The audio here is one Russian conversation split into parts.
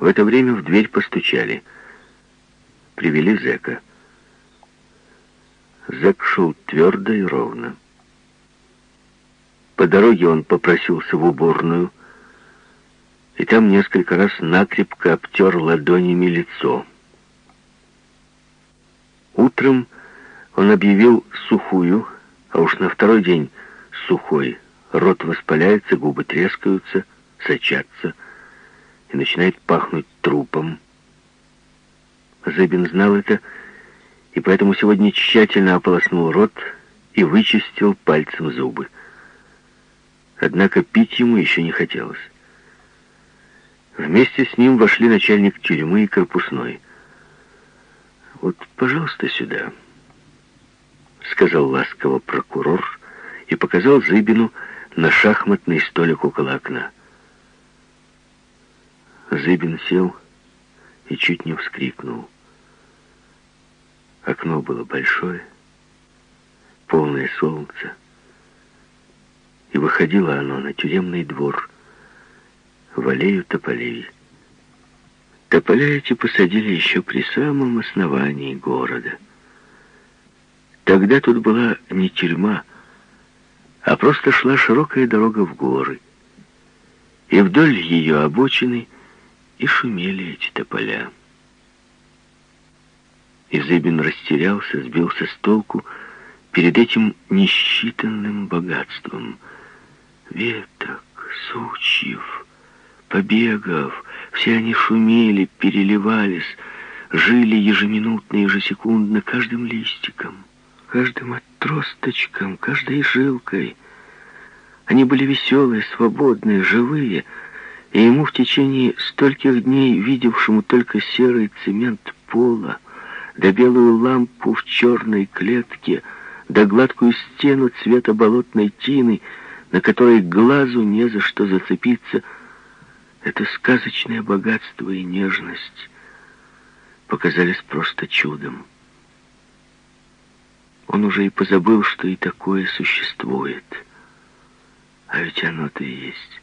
В это время в дверь постучали. Привели зэка. Зэк шел твердо и ровно. По дороге он попросился в уборную, и там несколько раз накрепко обтер ладонями лицо. Утром он объявил сухую, а уж на второй день сухой. Рот воспаляется, губы трескаются, сочатся и начинает пахнуть трупом. Зыбин знал это и поэтому сегодня тщательно ополоснул рот и вычистил пальцем зубы. Однако пить ему еще не хотелось. Вместе с ним вошли начальник тюрьмы и корпусной. «Вот, пожалуйста, сюда», — сказал ласково прокурор и показал Зыбину на шахматный столик около окна. Зыбин сел и чуть не вскрикнул. Окно было большое, полное солнца, и выходило оно на тюремный двор, в аллею тополей. Тополя эти посадили еще при самом основании города. Тогда тут была не тюрьма, а просто шла широкая дорога в горы. И вдоль ее обочины и шумели эти тополя. Изыбин растерялся, сбился с толку перед этим несчитанным богатством. Веток, сучьев, побегов, все они шумели, переливались, жили ежеминутно, ежесекундно каждым листиком, каждым отросточком, каждой жилкой. Они были веселые, свободные, живые, и ему в течение стольких дней, видевшему только серый цемент пола, да белую лампу в черной клетке, да гладкую стену цвета болотной тины, на которой глазу не за что зацепиться. Это сказочное богатство и нежность показались просто чудом. Он уже и позабыл, что и такое существует. А ведь оно-то и есть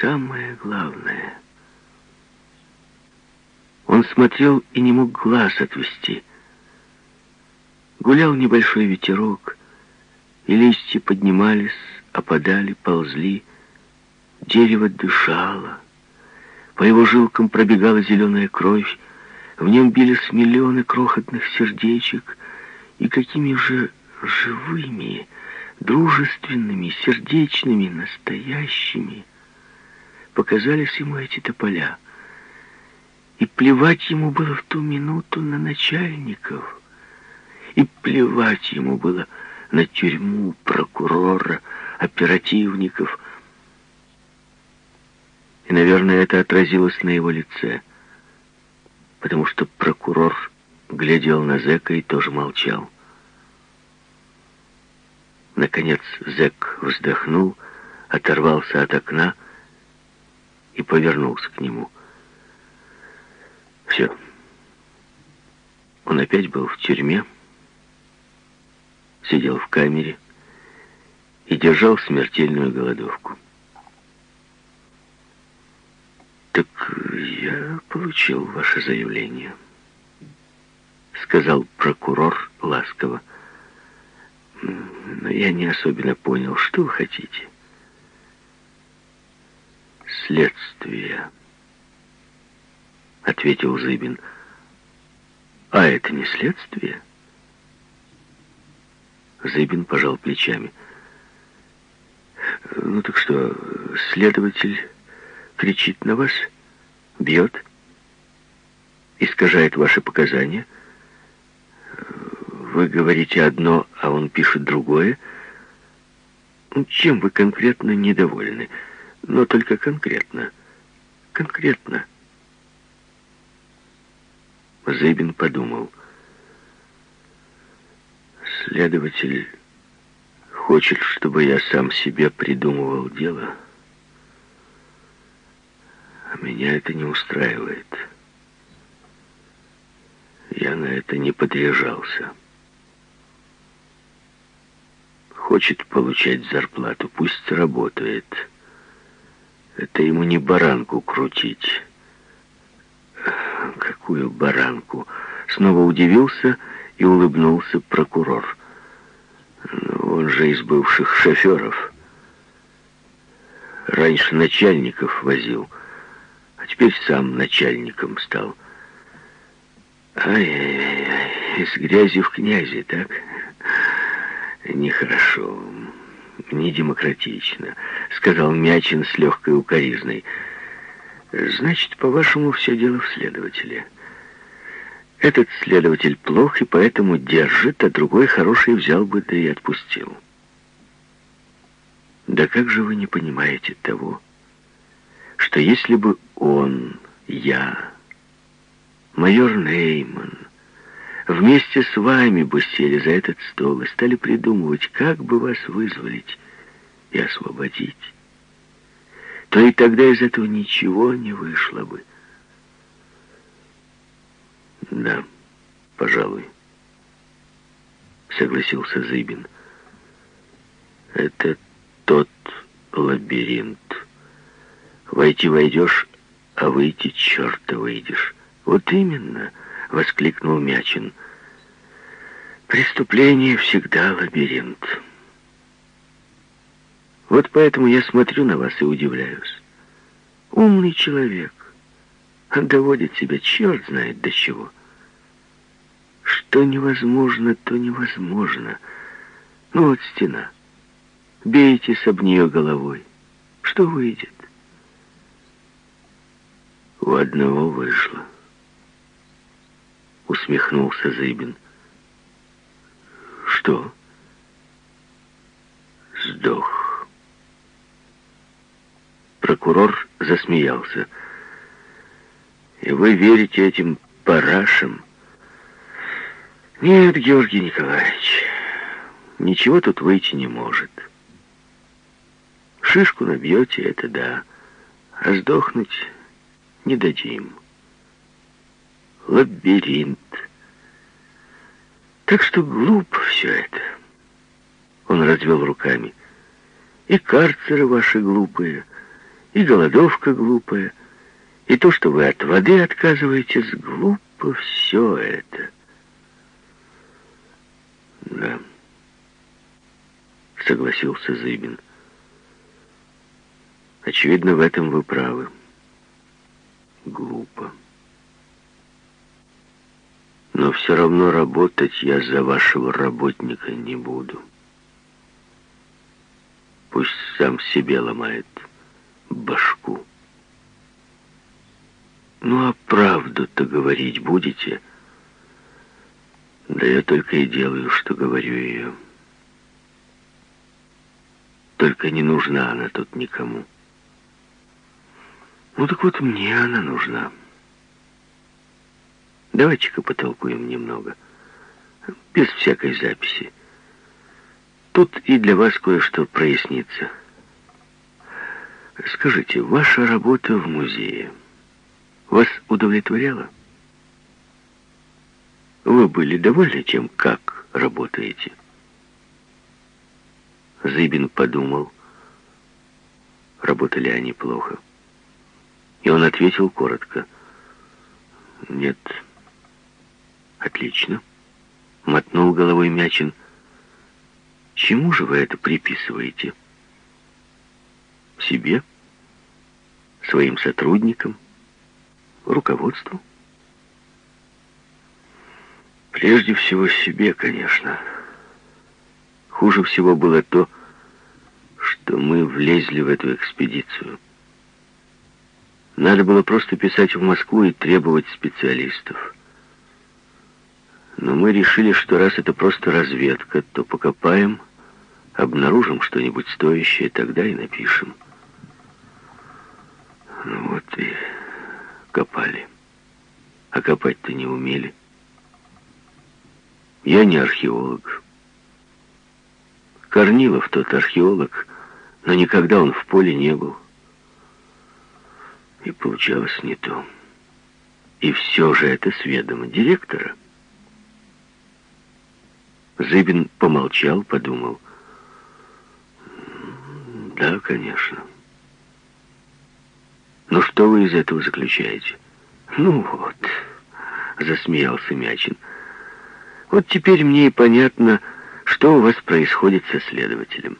самое главное — он смотрел и не мог глаз отвести. Гулял небольшой ветерок, и листья поднимались, опадали, ползли. Дерево дышало. По его жилкам пробегала зеленая кровь, в нем бились миллионы крохотных сердечек, и какими же живыми, дружественными, сердечными, настоящими показались ему эти тополя — и плевать ему было в ту минуту на начальников. И плевать ему было на тюрьму, прокурора, оперативников. И, наверное, это отразилось на его лице, потому что прокурор глядел на зэка и тоже молчал. Наконец зэк вздохнул, оторвался от окна и повернулся к нему. Все. Он опять был в тюрьме, сидел в камере и держал смертельную голодовку. «Так я получил ваше заявление», — сказал прокурор ласково. «Но я не особенно понял, что вы хотите». «Следствие» ответил Зыбин. А это не следствие? Зыбин пожал плечами. Ну так что, следователь кричит на вас, бьет, искажает ваши показания. Вы говорите одно, а он пишет другое. Ну, чем вы конкретно недовольны? Но только конкретно. Конкретно. Зыбин подумал. Следователь хочет, чтобы я сам себе придумывал дело. А меня это не устраивает. Я на это не подряжался. Хочет получать зарплату, пусть работает. Это ему не баранку крутить. какую баранку?» Снова удивился и улыбнулся прокурор. «Ну, он же из бывших шоферов. Раньше начальников возил, а теперь сам начальником стал. Ай-яй-яй, из грязи в князи, так? Нехорошо, не демократично, сказал Мячин с легкой укоризной. Значит, по-вашему, все дело в следователе. Этот следователь плох и поэтому держит, а другой хороший взял бы, да и отпустил. Да как же вы не понимаете того, что если бы он, я, майор Нейман, вместе с вами бы сели за этот стол и стали придумывать, как бы вас вызволить и освободить, то и тогда из этого ничего не вышло бы. Да, пожалуй, согласился Зыбин. Это тот лабиринт. Войти войдешь, а выйти черта выйдешь. Вот именно, воскликнул Мячин. Преступление всегда лабиринт. Вот поэтому я смотрю на вас и удивляюсь. Умный человек, доводит себя черт знает до чего. Что невозможно, то невозможно. Ну вот стена. Бейтесь об нее головой. Что выйдет? У одного вышло. Усмехнулся Зыбин. Что? Сдох. Прокурор засмеялся. И вы верите этим парашам? Нет, Георгий Николаевич, ничего тут выйти не может. Шишку набьете, это да, а сдохнуть не дадим. Лабиринт. Так что глупо все это. Он развел руками. И карцеры ваши глупые, и голодовка глупая, и то, что вы от воды отказываетесь, глупо все это. Да, согласился Зыбин. Очевидно, в этом вы правы. Глупо. Но все равно работать я за вашего работника не буду. Пусть сам себе ломает башку. Ну, а правду-то говорить будете? Да я только и делаю, что говорю ее. Только не нужна она тут никому. Ну так вот мне она нужна. Давайте-ка потолкуем немного. Без всякой записи. Тут и для вас кое-что прояснится. Скажите, ваша работа в музее вас удовлетворяла? Вы были довольны тем, как работаете? Зыбин подумал, работали они плохо. И он ответил коротко. «Нет». «Отлично», — мотнул головой Мячин. «Чему же вы это приписываете?» «Себе? Своим сотрудникам? Руководству?» «Прежде всего себе, конечно. Хуже всего было то, что мы влезли в эту экспедицию». Надо было просто писать в Москву и требовать специалистов. Но мы решили, что раз это просто разведка, то покопаем, обнаружим что-нибудь стоящее, тогда и напишем. Ну вот и копали. А копать-то не умели. Я не археолог. Корнилов тот археолог, но никогда он в поле не был. И получалось не то. И все же это с ведома директора. Зыбин помолчал, подумал. Да, конечно. Но что вы из этого заключаете? Ну вот, засмеялся Мячин. Вот теперь мне и понятно, что у вас происходит со следователем.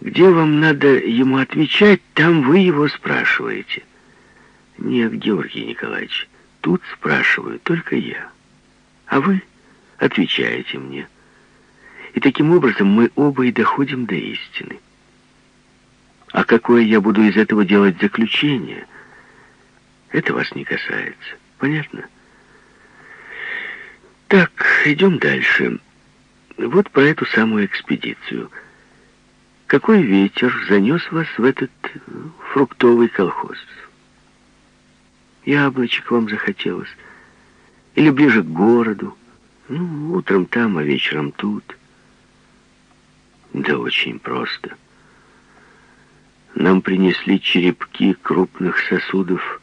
Где вам надо ему отвечать, там вы его спрашиваете. Нет, Георгий Николаевич, тут спрашиваю только я. А вы отвечаете мне. И таким образом мы оба и доходим до истины. А какое я буду из этого делать заключение, это вас не касается. Понятно? Так, идем дальше. Вот про эту самую экспедицию. Какой ветер занес вас в этот э, фруктовый колхоз? Яблочек вам захотелось? Или ближе к городу? Ну, утром там, а вечером тут. Да очень просто. Нам принесли черепки крупных сосудов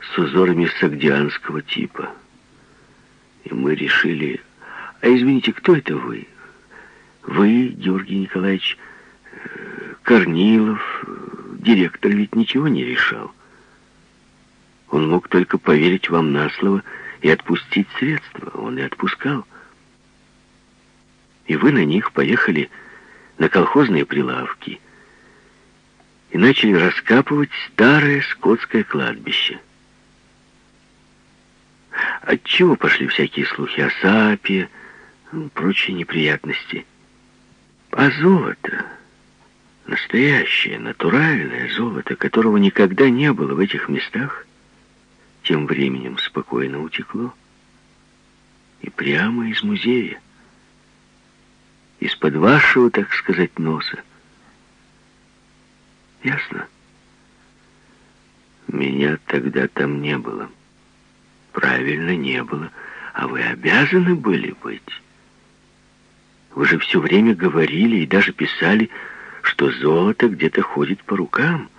с узорами сагдианского типа. И мы решили... А извините, кто это вы? Вы, Георгий Николаевич, э, Корнилов, директор ведь ничего не решал. Он мог только поверить вам на слово и отпустить средства. Он и отпускал. И вы на них поехали на колхозные прилавки и начали раскапывать старое скотское кладбище. Отчего пошли всякие слухи о сапе, ну, прочие неприятности. А золото, настоящее, натуральное золото, которого никогда не было в этих местах, тем временем спокойно утекло. И прямо из музея, из-под вашего, так сказать, носа. Ясно? Меня тогда там не было. Правильно, не было. А вы обязаны были быть. Вы же все время говорили и даже писали, что золото где-то ходит по рукам.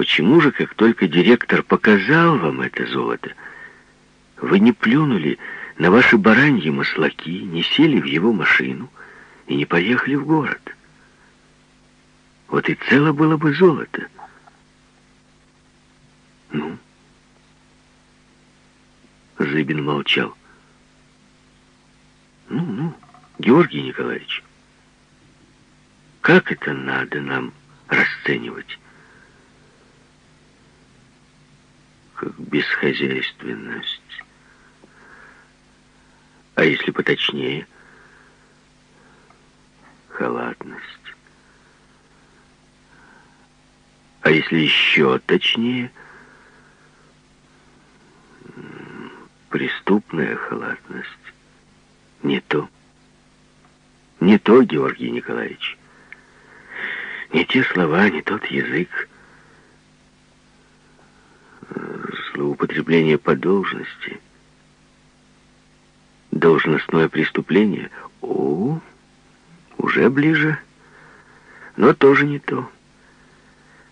Почему же, как только директор показал вам это золото, вы не плюнули на ваши бараньи маслаки, не сели в его машину и не поехали в город? Вот и цело было бы золото. Ну? Зыбин молчал. Ну, ну, Георгий Николаевич, как это надо нам расценивать? Как бесхозяйственность. А если поточнее, халатность. А если еще точнее, преступная халатность. Не то. Не то, Георгий Николаевич. Не те слова, не тот язык. Злоупотребление по должности, должностное преступление, о, уже ближе, но тоже не то.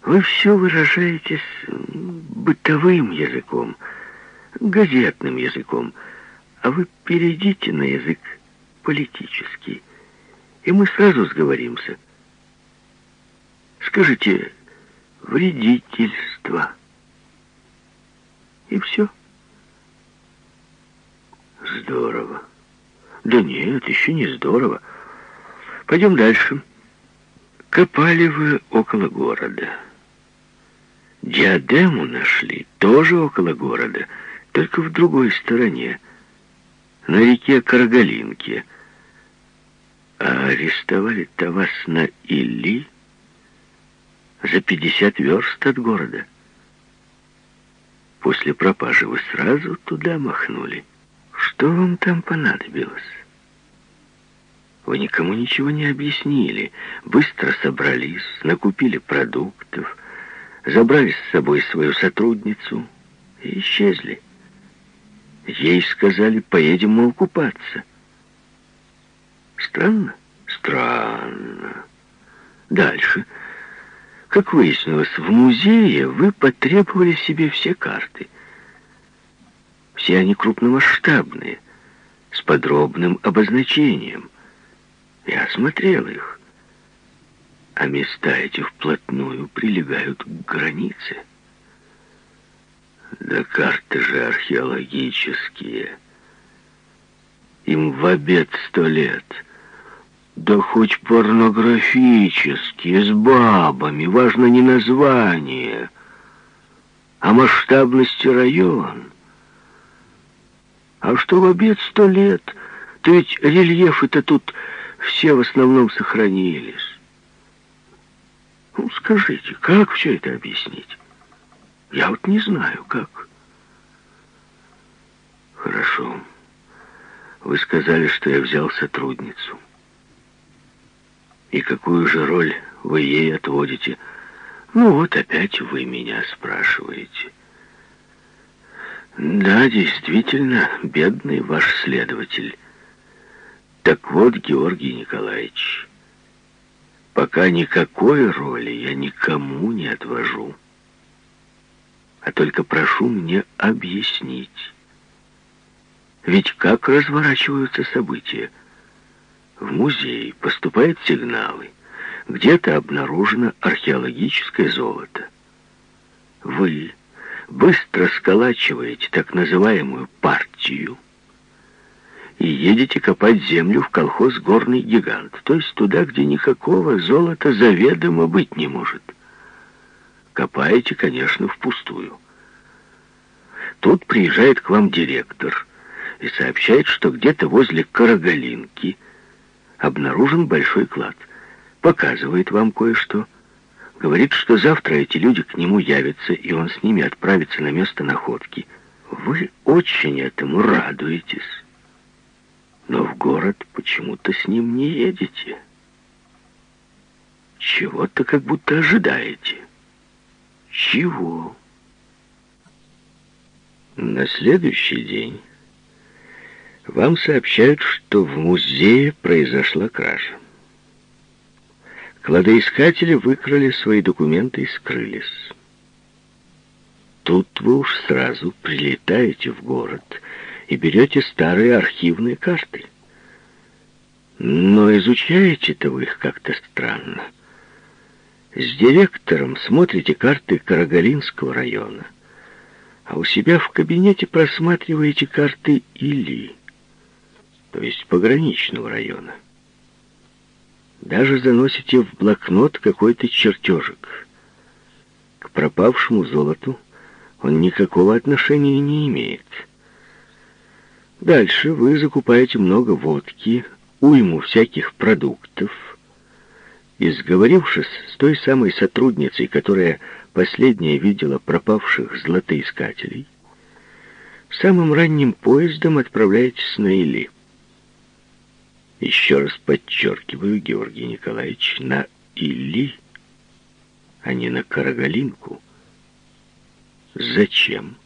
Вы все выражаетесь бытовым языком, газетным языком, а вы перейдите на язык политический, и мы сразу сговоримся. Скажите, вредительство – и все. Здорово. Да нет, еще не здорово. Пойдем дальше. Копали вы около города. Диадему нашли тоже около города, только в другой стороне, на реке Каргалинке. А арестовали-то вас на Или за 50 верст от города. После пропажи вы сразу туда махнули. Что вам там понадобилось? Вы никому ничего не объяснили. Быстро собрались, накупили продуктов, забрали с собой свою сотрудницу и исчезли. Ей сказали, поедем мы купаться. Странно? Странно. Дальше. Как выяснилось, в музее вы потребовали себе все карты. Все они крупномасштабные, с подробным обозначением. Я осмотрел их. А места эти вплотную прилегают к границе. Да карты же археологические. Им в обед сто лет. Да хоть порнографические, с бабами, важно не название, а масштабности район. А что в обед сто лет? То ведь рельефы-то тут все в основном сохранились. Ну, скажите, как все это объяснить? Я вот не знаю, как. Хорошо. Вы сказали, что я взял сотрудницу. И какую же роль вы ей отводите? Ну вот опять вы меня спрашиваете. Да, действительно, бедный ваш следователь. Так вот, Георгий Николаевич, пока никакой роли я никому не отвожу, а только прошу мне объяснить. Ведь как разворачиваются события? В музей поступают сигналы. Где-то обнаружено археологическое золото. Вы быстро сколачиваете так называемую партию и едете копать землю в колхоз «Горный гигант», то есть туда, где никакого золота заведомо быть не может. Копаете, конечно, впустую. Тут приезжает к вам директор и сообщает, что где-то возле Карагалинки – обнаружен большой клад. Показывает вам кое-что. Говорит, что завтра эти люди к нему явятся, и он с ними отправится на место находки. Вы очень этому радуетесь. Но в город почему-то с ним не едете. Чего-то как будто ожидаете. Чего? На следующий день вам сообщают, что в музее произошла кража. Кладоискатели выкрали свои документы и скрылись. Тут вы уж сразу прилетаете в город и берете старые архивные карты. Но изучаете-то вы их как-то странно. С директором смотрите карты Карагалинского района, а у себя в кабинете просматриваете карты Или то есть пограничного района. Даже заносите в блокнот какой-то чертежик. К пропавшему золоту он никакого отношения не имеет. Дальше вы закупаете много водки, уйму всяких продуктов, и, сговорившись с той самой сотрудницей, которая последняя видела пропавших златоискателей, самым ранним поездом отправляетесь на Или. Еще раз подчеркиваю, Георгий Николаевич, на Или, а не на Карагалинку. Зачем?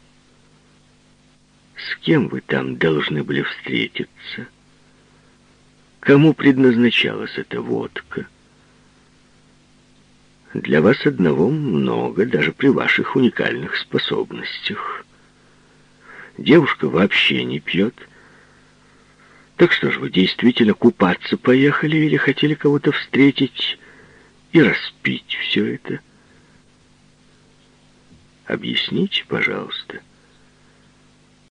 С кем вы там должны были встретиться? Кому предназначалась эта водка? Для вас одного много, даже при ваших уникальных способностях. Девушка вообще не пьет, так что ж, вы действительно купаться поехали или хотели кого-то встретить и распить все это? Объясните, пожалуйста. —